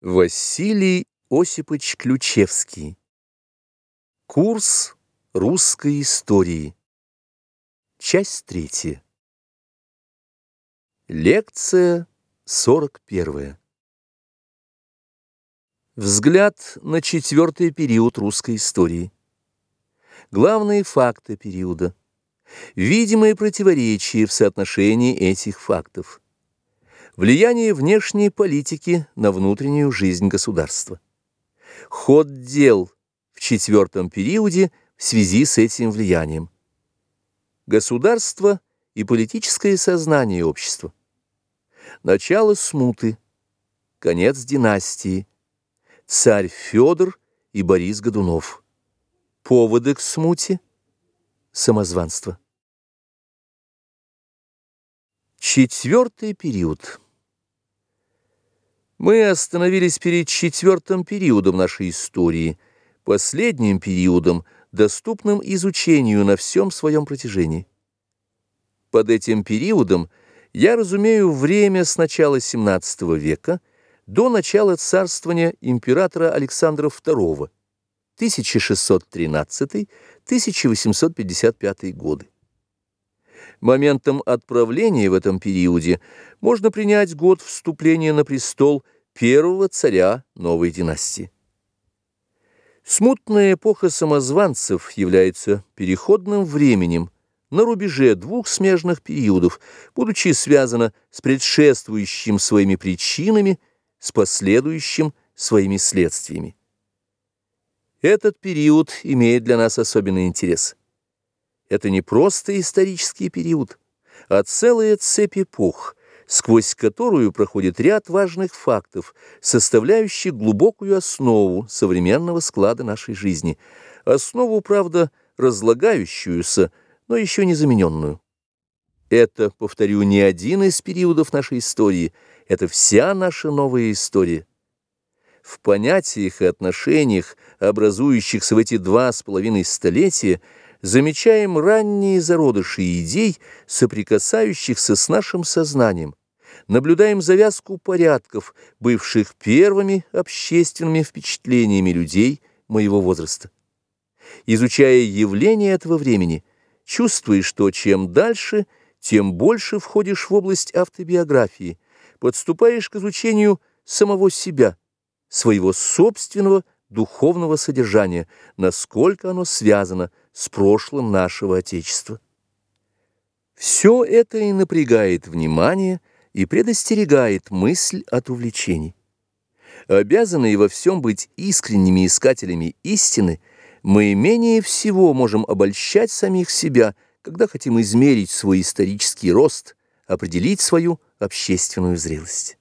Василий Осипович Ключевский. Курс русской истории. Часть третья. Лекция сорок первая. Взгляд на четвертый период русской истории. Главные факты периода. Видимые противоречия в соотношении этих фактов. Влияние внешней политики на внутреннюю жизнь государства. Ход дел в четвертом периоде в связи с этим влиянием. Государство и политическое сознание общества. Начало смуты. Конец династии. Царь Федор и Борис Годунов. Поводы к смуте. Самозванство. Четвертый период. Мы остановились перед четвертым периодом нашей истории, последним периодом, доступным изучению на всем своем протяжении. Под этим периодом я разумею время с начала XVII века до начала царствования императора Александра II, 1613-1855 годы. Моментом отправления в этом периоде можно принять год вступления на престол первого царя новой династии. Смутная эпоха самозванцев является переходным временем на рубеже двух смежных периодов, будучи связана с предшествующим своими причинами, с последующим своими следствиями. Этот период имеет для нас особенный интерес. Это не просто исторический период, а целая цепь эпох, сквозь которую проходит ряд важных фактов, составляющих глубокую основу современного склада нашей жизни, основу, правда, разлагающуюся, но еще не замененную. Это, повторю, не один из периодов нашей истории, это вся наша новая история. В понятиях и отношениях, образующихся в эти два с половиной столетия, замечаем ранние зародыши идей, соприкасающихся с нашим сознанием, наблюдаем завязку порядков, бывших первыми общественными впечатлениями людей моего возраста. Изучая явления этого времени, чувствуешь, что чем дальше, тем больше входишь в область автобиографии, подступаешь к изучению самого себя, своего собственного духовного содержания, насколько оно связано с прошлым нашего Отечества. Все это и напрягает внимание и предостерегает мысль от увлечений. Обязанные во всем быть искренними искателями истины, мы менее всего можем обольщать самих себя, когда хотим измерить свой исторический рост, определить свою общественную зрелость.